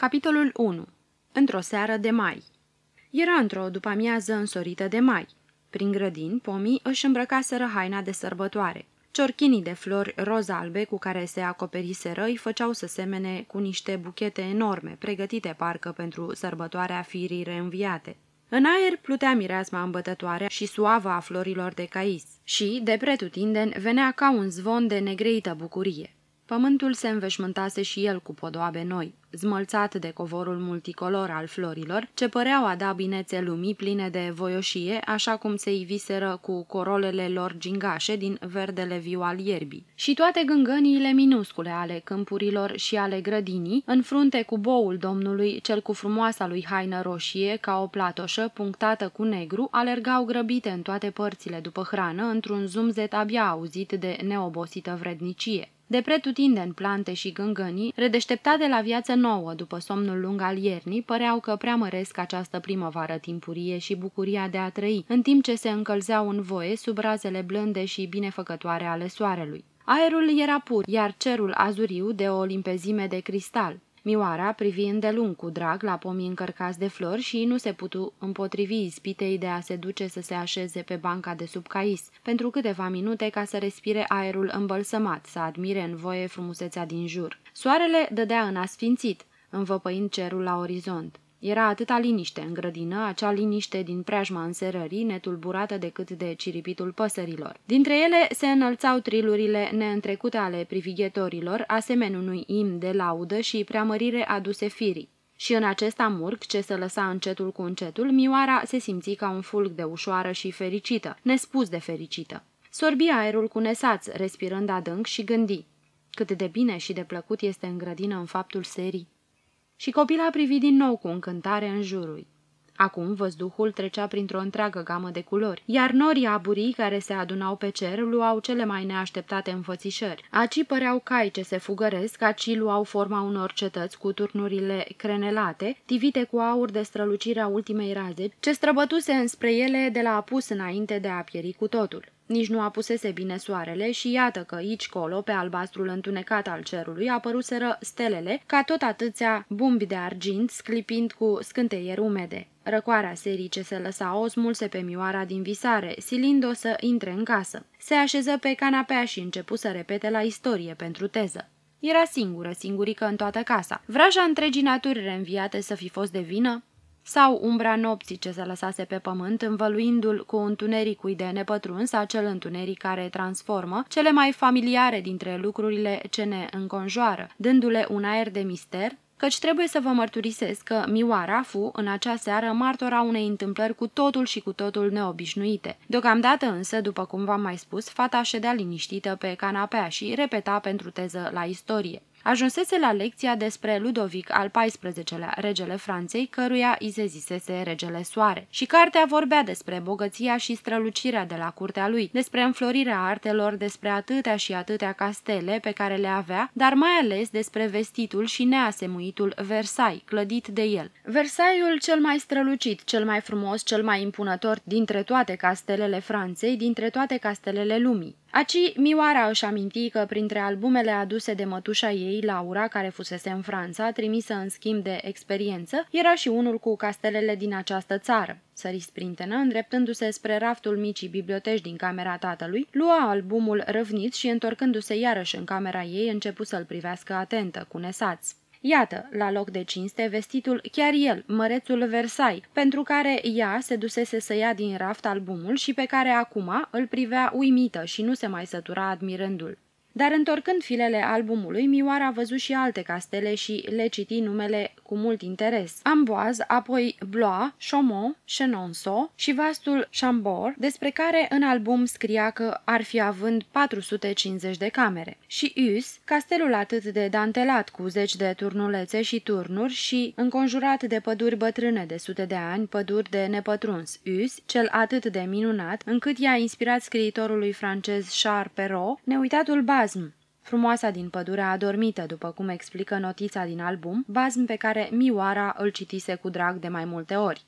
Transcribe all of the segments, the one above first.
Capitolul 1. Într-o seară de mai Era într-o după-amiază însorită de mai. Prin grădin, pomii își îmbrăcaseră haina de sărbătoare. Ciorchinii de flori roz-albe cu care se acoperiseră îi făceau să semene cu niște buchete enorme, pregătite parcă pentru sărbătoarea firii reînviate. În aer plutea mireasma îmbătătoare și suavă a florilor de cais și, de pretutindeni, venea ca un zvon de negreită bucurie. Pământul se înveșmântase și el cu podoabe noi, zmălțat de covorul multicolor al florilor, ce păreau a da binețe lumii pline de voioșie, așa cum se iviseră cu corolele lor gingașe din verdele viu al ierbii. Și toate gângăniile minuscule ale câmpurilor și ale grădinii, în frunte cu boul domnului, cel cu frumoasa lui haină roșie, ca o platoșă, punctată cu negru, alergau grăbite în toate părțile după hrană, într-un zumzet abia auzit de neobosită vrednicie. De pretutindeni plante și gângănii, redeșteptate la viață nouă după somnul lung al iernii, păreau că preamăresc această primăvară timpurie și bucuria de a trăi, în timp ce se încălzeau în voie sub razele blânde și binefăcătoare ale soarelui. Aerul era pur, iar cerul azuriu de o limpezime de cristal. Mioara privi îndelung cu drag la pomii încărcați de flori și nu se putu împotrivi ispitei de a se duce să se așeze pe banca de sub cais, pentru câteva minute ca să respire aerul îmbălsămat, să admire în voie frumusețea din jur. Soarele dădea în asfințit, învăpăind cerul la orizont. Era atâta liniște în grădină, acea liniște din preajma înserării, netulburată decât de ciripitul păsărilor. Dintre ele se înălțau trilurile neîntrecute ale privighetorilor, asemenea unui im de laudă și preamărire aduse firii. Și în acest amurg, ce se lăsa încetul cu încetul, Mioara se simți ca un fulg de ușoară și fericită, nespus de fericită. Sorbi aerul cu nesaț, respirând adânc și gândi. Cât de bine și de plăcut este în grădină în faptul serii și copila privi din nou cu încântare în jurul. Acum văzduhul trecea printr-o întreagă gamă de culori, iar norii aburii care se adunau pe cer luau cele mai neașteptate înfățișări. Aci păreau cai ce se fugăresc, aci luau forma unor cetăți cu turnurile crenelate, tivite cu aur de strălucirea ultimei raze, ce străbătuse înspre ele de la apus înainte de a pieri cu totul. Nici nu apusese bine soarele și iată că aici colo, pe albastrul întunecat al cerului, apăruseră stelele, ca tot atâția bumbi de argint, sclipind cu scânteieri umede. Răcoarea serii ce se lăsa o smulse pe mioara din visare, silind-o să intre în casă. Se așeză pe canapea și începu să repete la istorie pentru teză. Era singură, singurică în toată casa. Vraja întregii naturi reînviate să fi fost de vină? Sau umbra nopții ce se lăsase pe pământ, învăluindu-l cu întunericul de nepătruns, acel întuneric care transformă cele mai familiare dintre lucrurile ce ne înconjoară, dându-le un aer de mister, căci trebuie să vă mărturisesc că Mioara fu, în acea seară, martora unei întâmplări cu totul și cu totul neobișnuite. Deocamdată însă, după cum v-am mai spus, fata ședea liniștită pe canapea și repeta pentru teză la istorie. Ajunsese la lecția despre Ludovic al XIV-lea, regele Franței, căruia îi se zisese regele Soare. Și cartea vorbea despre bogăția și strălucirea de la curtea lui, despre înflorirea artelor, despre atâtea și atâtea castele pe care le avea, dar mai ales despre vestitul și neasemuitul Versailles, clădit de el. Versaiul cel mai strălucit, cel mai frumos, cel mai impunător dintre toate castelele Franței, dintre toate castelele lumii. Aci Mioara își aminti că printre albumele aduse de mătușa ei, Laura, care fusese în Franța, trimisă în schimb de experiență, era și unul cu castelele din această țară. Sări sprintenă, îndreptându-se spre raftul micii biblioteci din camera tatălui, lua albumul răvnit și, întorcându-se iarăși în camera ei, începu să-l privească atentă, cu nesați. Iată, la loc de cinste, vestitul chiar el, mărețul Versailles, pentru care ea se dusese să ia din raft albumul și pe care acum îl privea uimită și nu se mai sătura admirându-l. Dar întorcând filele albumului, Mioara a văzut și alte castele și le citi numele cu mult interes. Amboise, apoi Blois, Chaumont, Chenonceau și vastul Chambord, despre care în album scria că ar fi având 450 de camere. Și Us, castelul atât de dantelat cu zeci de turnulețe și turnuri și înconjurat de păduri bătrâne de sute de ani, păduri de nepătruns. Us, cel atât de minunat, încât i-a inspirat scriitorului francez Charles Perrault, neuitatul bazm, frumoasa din pădurea adormită, după cum explică notița din album, bazm pe care Mioara îl citise cu drag de mai multe ori.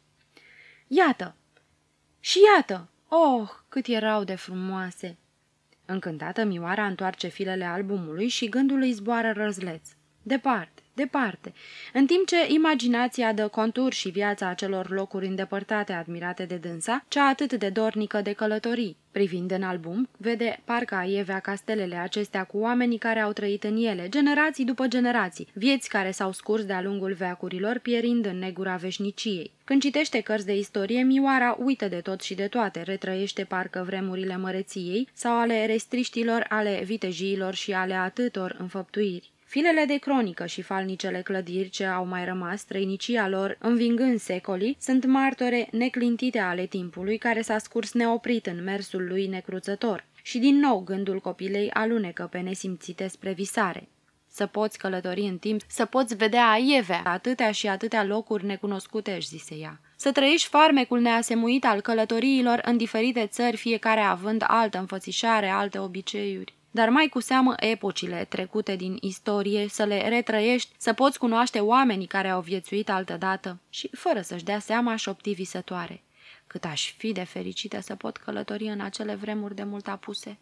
Iată! Și iată! Oh, cât erau de frumoase! Încântată, Mioara întoarce filele albumului și gândul îi zboară răzleț. Departe, departe, în timp ce imaginația dă contur și viața acelor locuri îndepărtate admirate de dânsa, cea atât de dornică de călătorii. Privind în album, vede parcă aievea castelele acestea cu oamenii care au trăit în ele, generații după generații, vieți care s-au scurs de-a lungul veacurilor, pierind în negura veșniciei. Când citește cărți de istorie, Mioara uită de tot și de toate, retrăiește parcă vremurile măreției sau ale restriștilor, ale vitejiilor și ale atâtor înfăptuiri. Filele de cronică și falnicele clădiri ce au mai rămas, trăinicia lor, învingând secolii, sunt martore neclintite ale timpului care s-a scurs neoprit în mersul lui necruțător. Și din nou gândul copilei alunecă pe nesimțite spre visare. Să poți călători în timp, să poți vedea aievea atâtea și atâtea locuri necunoscute, își zise ea. Să trăiești farmecul neasemuit al călătoriilor în diferite țări, fiecare având altă înfățișare, alte obiceiuri dar mai cu seamă epocile trecute din istorie, să le retrăiești, să poți cunoaște oamenii care au viețuit altădată și, fără să-și dea seama, șopti visătoare. Cât aș fi de fericită să pot călători în acele vremuri de mult apuse.